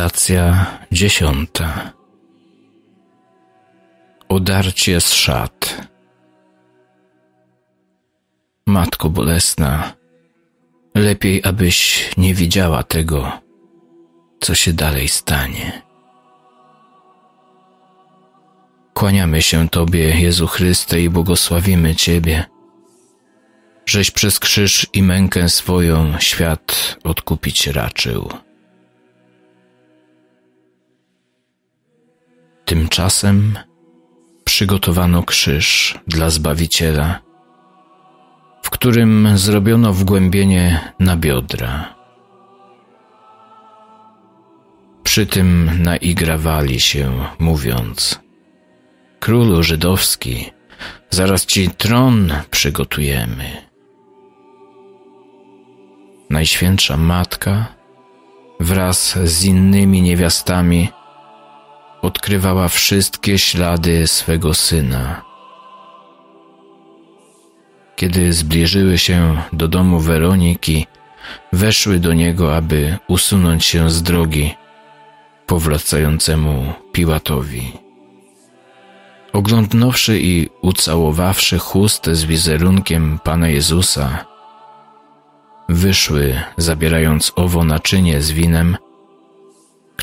Medytacja dziesiąta. Odarcie z szat. Matko bolesna, lepiej abyś nie widziała tego, co się dalej stanie. Kłaniamy się Tobie, Jezu Chryste, i błogosławimy Ciebie, żeś przez krzyż i mękę swoją świat odkupić raczył. Tymczasem przygotowano krzyż dla Zbawiciela, w którym zrobiono wgłębienie na biodra. Przy tym naigrawali się, mówiąc: Królu żydowski, zaraz ci tron przygotujemy. Najświętsza Matka wraz z innymi niewiastami odkrywała wszystkie ślady swego syna. Kiedy zbliżyły się do domu Weroniki, weszły do niego, aby usunąć się z drogi powracającemu Piłatowi. Oglądnąwszy i ucałowawszy chustę z wizerunkiem Pana Jezusa, wyszły, zabierając owo naczynie z winem,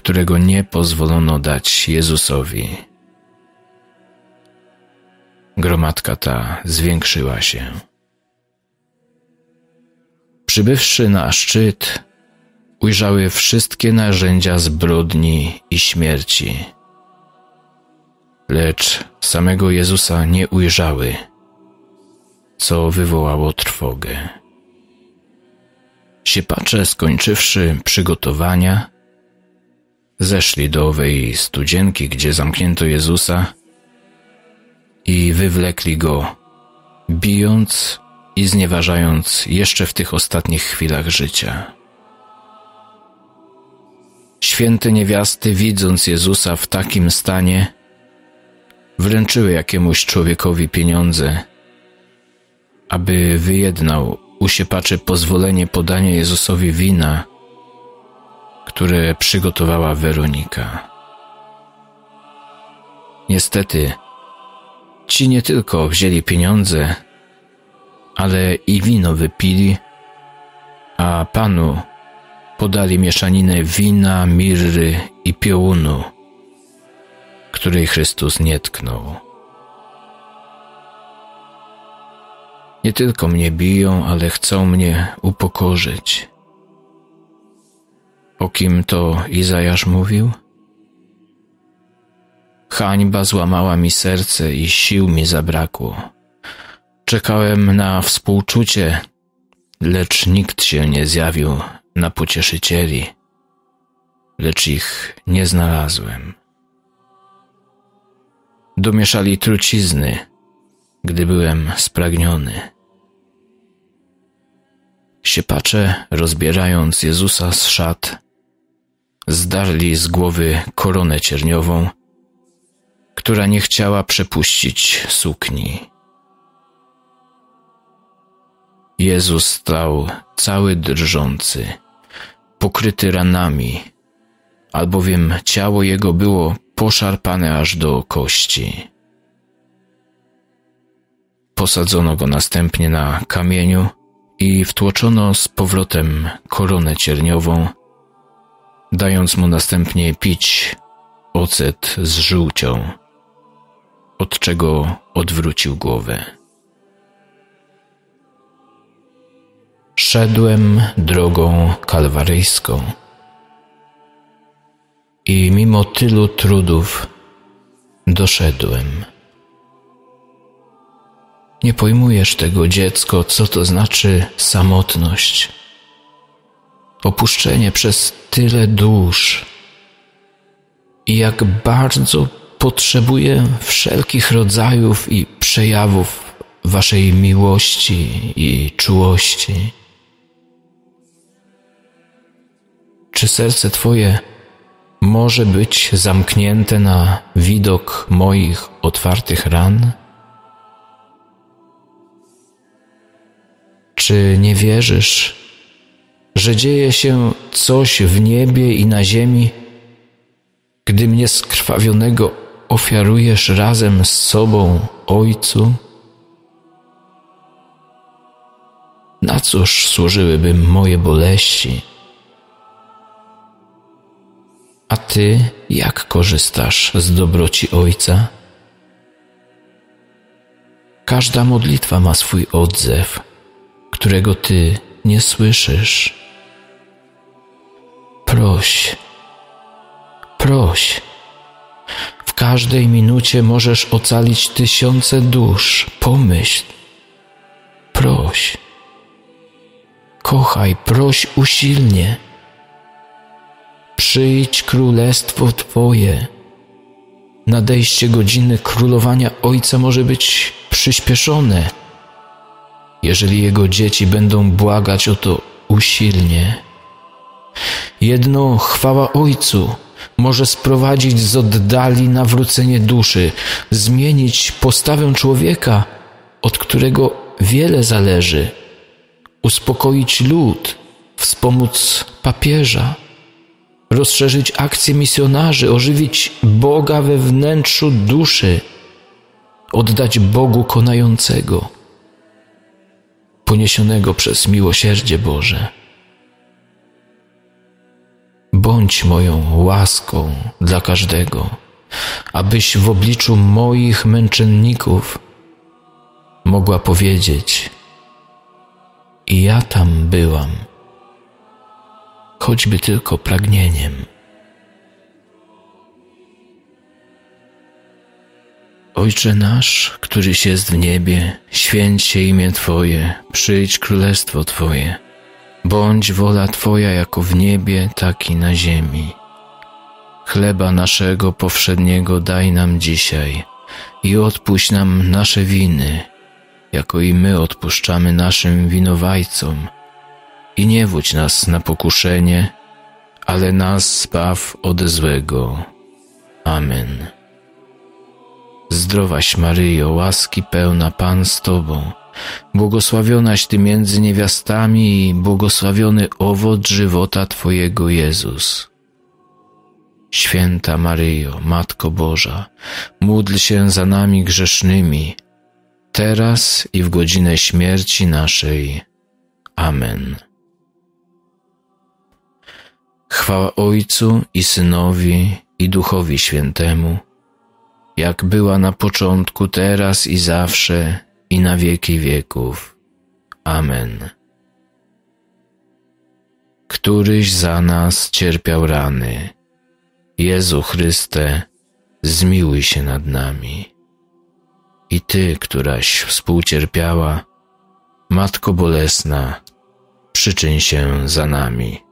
którego nie pozwolono dać Jezusowi. Gromadka ta zwiększyła się. Przybywszy na szczyt, ujrzały wszystkie narzędzia zbrodni i śmierci. Lecz samego Jezusa nie ujrzały, co wywołało trwogę. Siepacze, skończywszy przygotowania, zeszli do owej studzienki, gdzie zamknięto Jezusa i wywlekli go, bijąc i znieważając jeszcze w tych ostatnich chwilach życia. Święte niewiasty, widząc Jezusa w takim stanie, wręczyły jakiemuś człowiekowi pieniądze, aby wyjednał u siepaczy pozwolenie podania Jezusowi wina, które przygotowała Weronika. Niestety, ci nie tylko wzięli pieniądze, ale i wino wypili, a panu podali mieszaninę wina, mirry i piołunu, której Chrystus nie tknął. Nie tylko mnie biją, ale chcą mnie upokorzyć. O kim to Izajasz mówił? Hańba złamała mi serce i sił mi zabrakło. Czekałem na współczucie, lecz nikt się nie zjawił na pocieszycieli, lecz ich nie znalazłem. Domieszali trucizny, gdy byłem spragniony. Siepacze, rozbierając Jezusa z szat, zdarli z głowy koronę cierniową, która nie chciała przepuścić sukni. Jezus stał cały drżący, pokryty ranami, albowiem ciało jego było poszarpane aż do kości. Posadzono go następnie na kamieniu i wtłoczono z powrotem koronę cierniową, dając mu następnie pić ocet z żółcią, od czego odwrócił głowę. Szedłem drogą kalwaryjską i mimo tylu trudów doszedłem. Nie pojmujesz tego, dziecko, co to znaczy samotność opuszczenie przez tyle dusz i jak bardzo potrzebuję wszelkich rodzajów i przejawów Waszej miłości i czułości. Czy serce Twoje może być zamknięte na widok moich otwartych ran? Czy nie wierzysz, że dzieje się coś w niebie i na ziemi gdy mnie skrwawionego ofiarujesz razem z sobą, Ojcu? Na cóż służyłyby moje boleści? A Ty jak korzystasz z dobroci Ojca? Każda modlitwa ma swój odzew, którego Ty nie słyszysz. Proś, proś. W każdej minucie możesz ocalić tysiące dusz. Pomyśl, proś. Kochaj, proś usilnie. Przyjdź królestwo Twoje. Nadejście godziny królowania Ojca może być przyspieszone, jeżeli Jego dzieci będą błagać o to usilnie. Jedno chwała Ojcu może sprowadzić z oddali nawrócenie duszy, zmienić postawę człowieka, od którego wiele zależy, uspokoić lud, wspomóc papieża rozszerzyć akcję misjonarzy, ożywić Boga we wnętrzu duszy, oddać Bogu konającego, poniesionego przez miłosierdzie Boże. Bądź moją łaską dla każdego, abyś w obliczu moich męczenników mogła powiedzieć: I ja tam byłam choćby tylko pragnieniem. Ojcze nasz, któryś jest w niebie, święć się imię Twoje, przyjdź królestwo Twoje. Bądź wola Twoja jako w niebie, tak i na ziemi. Chleba naszego powszedniego daj nam dzisiaj i odpuść nam nasze winy, jako i my odpuszczamy naszym winowajcom i nie wódź nas na pokuszenie, ale nas zbaw od złego. Amen. Zdrowaś Maryjo, łaski pełna Pan z Tobą, błogosławionaś Ty między niewiastami i błogosławiony owoc żywota Twojego Jezus. Święta Maryjo, Matko Boża, módl się za nami grzesznymi, teraz i w godzinę śmierci naszej. Amen. Chwała Ojcu i Synowi i Duchowi Świętemu, jak była na początku, teraz i zawsze, i na wieki wieków. Amen. Któryś za nas cierpiał rany. Jezu Chryste, zmiłuj się nad nami. I Ty, któraś współcierpiała, Matko Bolesna, przyczyń się za nami.